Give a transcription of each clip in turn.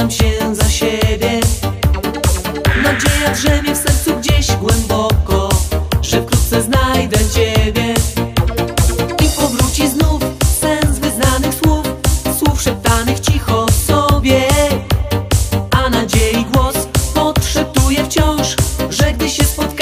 rzucam się za siebie. Nadzieja drzemie w sercu gdzieś głęboko Że wkrótce znajdę Ciebie. I powróci znów sens wyznanych słów Słów szeptanych cicho sobie. A nadziei głos podszeptuje wciąż Że gdy się spotkamy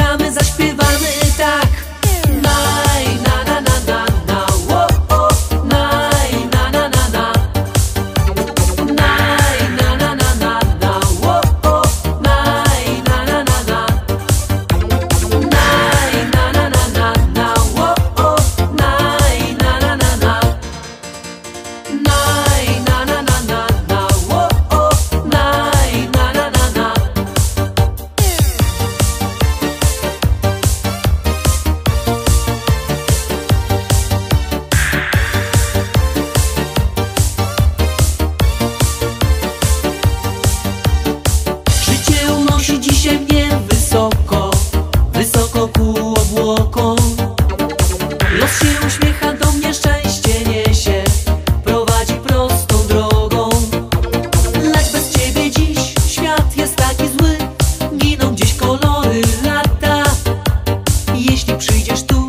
увидишь ту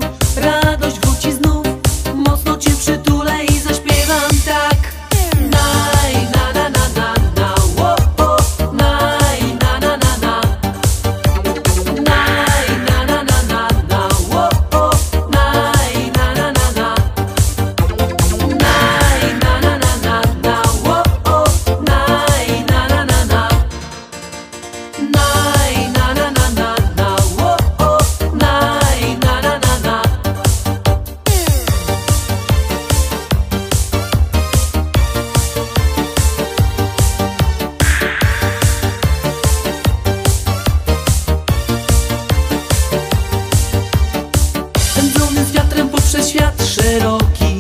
Pędzony z wiatrem poprzez świat szeroki.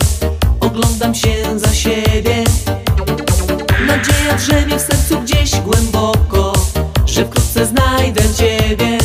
Oglądam się za siebie. Nadzieja drzemie w sercu gdzieś głęboko Że wkrótce znajdę Ciebie.